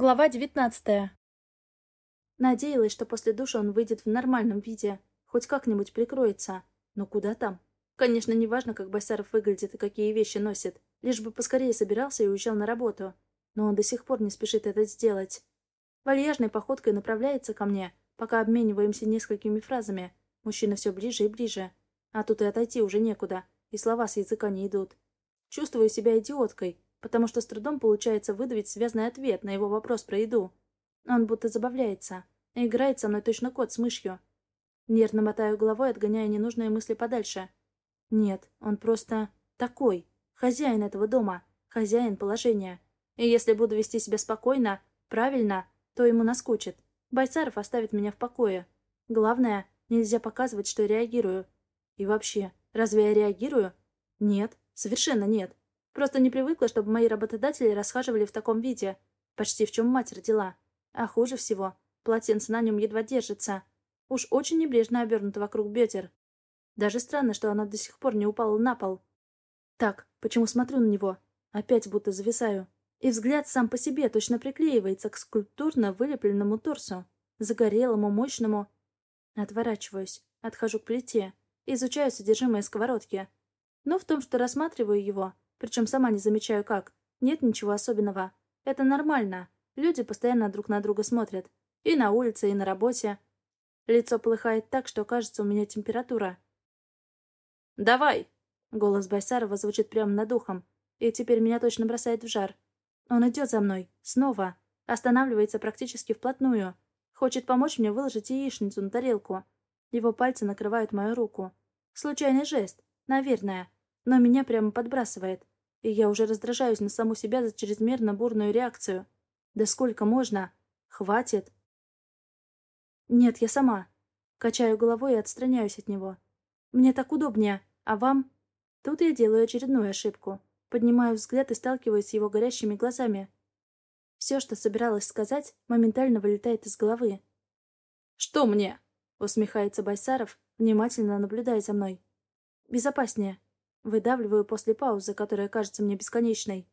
Глава девятнадцатая. Надеялась, что после душа он выйдет в нормальном виде, хоть как-нибудь прикроется. Но куда там? Конечно, не важно, как Байсаров выглядит и какие вещи носит, лишь бы поскорее собирался и уезжал на работу. Но он до сих пор не спешит это сделать. Вальяжной походкой направляется ко мне, пока обмениваемся несколькими фразами. Мужчина все ближе и ближе. А тут и отойти уже некуда, и слова с языка не идут. Чувствую себя идиоткой, потому что с трудом получается выдавить связный ответ на его вопрос про еду. Он будто забавляется. Играет со мной точно кот с мышью. Нервно мотаю головой, отгоняя ненужные мысли подальше. Нет, он просто такой. Хозяин этого дома. Хозяин положения. И если буду вести себя спокойно, правильно, то ему наскучит. Байцаров оставит меня в покое. Главное, нельзя показывать, что реагирую. И вообще, разве я реагирую? Нет, совершенно нет. Просто не привыкла, чтобы мои работодатели расхаживали в таком виде. Почти в чем мать родила. А хуже всего, полотенце на нем едва держится. Уж очень небрежно обернуто вокруг бедер. Даже странно, что она до сих пор не упала на пол. Так, почему смотрю на него? Опять будто зависаю. И взгляд сам по себе точно приклеивается к скульптурно вылепленному торсу. Загорелому, мощному. Отворачиваюсь, отхожу к плите, изучаю содержимое сковородки. Но в том, что рассматриваю его, причем сама не замечаю как. Нет ничего особенного. Это нормально. Люди постоянно друг на друга смотрят. И на улице, и на работе. Лицо полыхает так, что кажется, у меня температура. «Давай!» Голос Байсарова звучит прямо над ухом. И теперь меня точно бросает в жар. Он идет за мной. Снова. Останавливается практически вплотную. Хочет помочь мне выложить яичницу на тарелку. Его пальцы накрывают мою руку. Случайный жест. Наверное но меня прямо подбрасывает, и я уже раздражаюсь на саму себя за чрезмерно бурную реакцию. Да сколько можно? Хватит. Нет, я сама. Качаю головой и отстраняюсь от него. Мне так удобнее, а вам? Тут я делаю очередную ошибку. Поднимаю взгляд и сталкиваюсь с его горящими глазами. Все, что собиралась сказать, моментально вылетает из головы. «Что мне?» — усмехается Байсаров, внимательно наблюдая за мной. «Безопаснее», Выдавливаю после паузы, которая кажется мне бесконечной.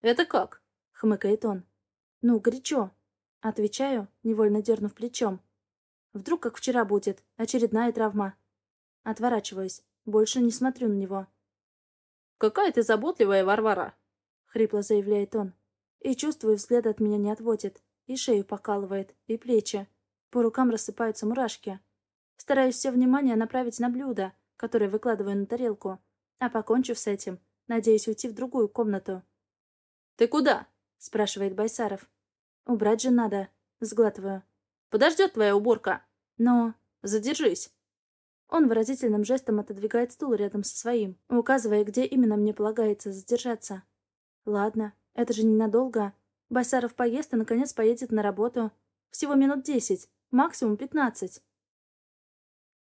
«Это как?» — хмыкает он. «Ну, горячо». Отвечаю, невольно дернув плечом. Вдруг, как вчера будет, очередная травма. Отворачиваюсь. Больше не смотрю на него. «Какая ты заботливая, Варвара!» — хрипло заявляет он. И чувствую, взгляд от меня не отводит. И шею покалывает, и плечи. По рукам рассыпаются мурашки. Стараюсь все внимание направить на блюдо, которое выкладываю на тарелку. А покончив с этим, надеюсь уйти в другую комнату. «Ты куда?» — спрашивает Байсаров. «Убрать же надо», — сглатываю. «Подождет твоя уборка». «Но...» «Задержись». Он выразительным жестом отодвигает стул рядом со своим, указывая, где именно мне полагается задержаться. «Ладно, это же ненадолго. Байсаров поест и, наконец, поедет на работу. Всего минут десять, максимум пятнадцать».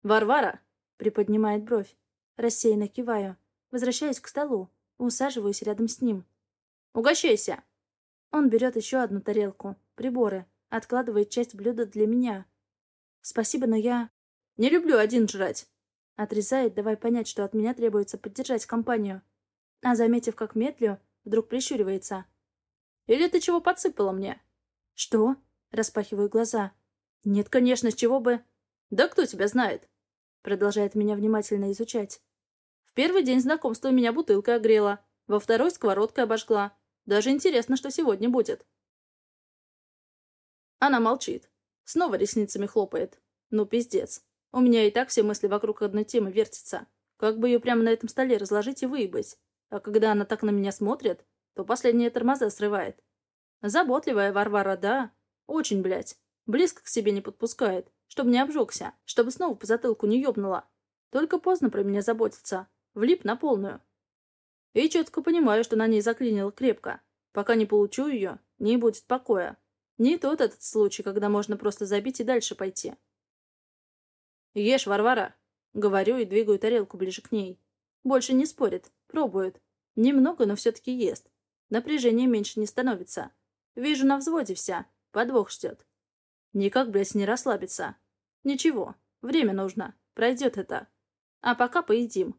«Варвара!» — приподнимает бровь. Рассеянно киваю. Возвращаюсь к столу. Усаживаюсь рядом с ним. «Угощайся!» Он берет еще одну тарелку, приборы, откладывает часть блюда для меня. «Спасибо, но я...» «Не люблю один жрать!» Отрезает, давай понять, что от меня требуется поддержать компанию. А заметив, как медлю, вдруг прищуривается. «Или ты чего подсыпала мне?» «Что?» Распахиваю глаза. «Нет, конечно, с чего бы...» «Да кто тебя знает?» Продолжает меня внимательно изучать. В первый день знакомства меня бутылкой огрела, во второй сковородкой обожгла. Даже интересно, что сегодня будет. Она молчит. Снова ресницами хлопает. Ну, пиздец. У меня и так все мысли вокруг одной темы вертятся. Как бы ее прямо на этом столе разложить и выебать. А когда она так на меня смотрит, то последние тормоза срывает. Заботливая Варвара, да. Очень, блядь. Близко к себе не подпускает, чтобы не обжегся, чтобы снова по затылку не ёбнула. Только поздно про меня заботиться. Влип на полную. И четко понимаю, что на ней заклинило крепко. Пока не получу ее, не будет покоя. Не тот этот случай, когда можно просто забить и дальше пойти. «Ешь, Варвара!» Говорю и двигаю тарелку ближе к ней. Больше не спорит, пробует. Немного, но все-таки ест. Напряжение меньше не становится. Вижу на взводе вся. Подвох ждет. Никак, блядь, не расслабиться. Ничего, время нужно. Пройдет это. А пока поедим.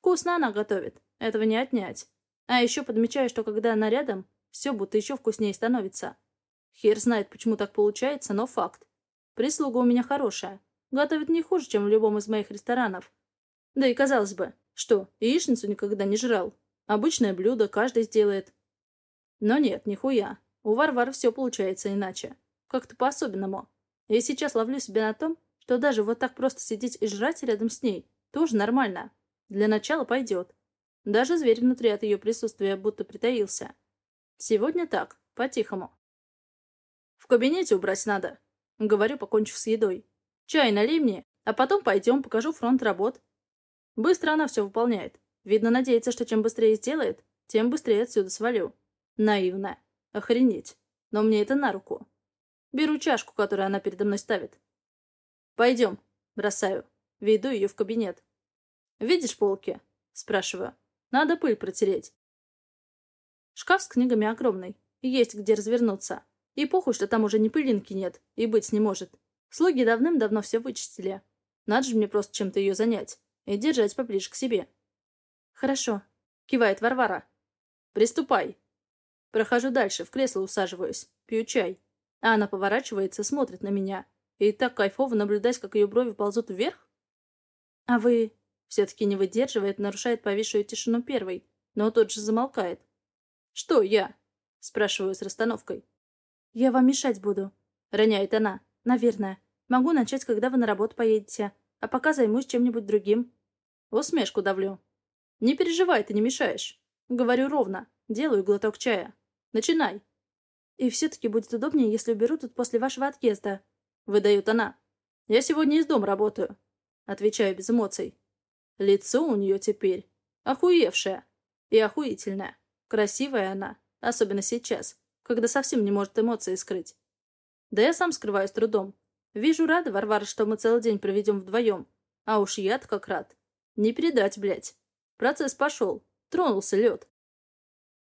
Вкусно она готовит, этого не отнять. А еще подмечаю, что когда она рядом, все будто еще вкуснее становится. Хер знает, почему так получается, но факт. Прислуга у меня хорошая. Готовит не хуже, чем в любом из моих ресторанов. Да и казалось бы, что, яичницу никогда не жрал. Обычное блюдо каждый сделает. Но нет, нихуя. У Варвары все получается иначе. Как-то по-особенному. Я сейчас ловлю себя на том, что даже вот так просто сидеть и жрать рядом с ней тоже нормально. Для начала пойдет. Даже зверь внутри от ее присутствия будто притаился. Сегодня так, по-тихому. В кабинете убрать надо. Говорю, покончив с едой. Чай налей мне, а потом пойдем, покажу фронт работ. Быстро она все выполняет. Видно, надеется, что чем быстрее сделает, тем быстрее отсюда свалю. Наивная. Охренеть. Но мне это на руку. Беру чашку, которую она передо мной ставит. «Пойдем», — бросаю. Веду ее в кабинет. «Видишь полки?» — спрашиваю. «Надо пыль протереть». Шкаф с книгами огромный. Есть где развернуться. И похуй, что там уже ни пылинки нет, и быть не может. Слуги давным-давно все вычистили. Надо же мне просто чем-то ее занять и держать поближе к себе. «Хорошо», — кивает Варвара. «Приступай». Прохожу дальше, в кресло усаживаюсь, пью чай. А она поворачивается, смотрит на меня. И так кайфово наблюдать, как ее брови ползут вверх. А вы... Все-таки не выдерживает, нарушает повисшую тишину первой, но тот же замолкает. «Что я?» — спрашиваю с расстановкой. «Я вам мешать буду», — роняет она. «Наверное. Могу начать, когда вы на работу поедете, а пока займусь чем-нибудь другим». Усмешку давлю. «Не переживай, ты не мешаешь». Говорю ровно. Делаю глоток чая. «Начинай». «И все-таки будет удобнее, если уберу тут после вашего отъезда», — выдает она. «Я сегодня из дома работаю», — отвечаю без эмоций. Лицо у нее теперь охуевшее и охуительное. Красивая она, особенно сейчас, когда совсем не может эмоции скрыть. Да я сам скрываю с трудом. Вижу, рада Варвара, что мы целый день проведем вдвоем. А уж я-то как рад. Не передать, блядь. Процесс пошел. Тронулся лед.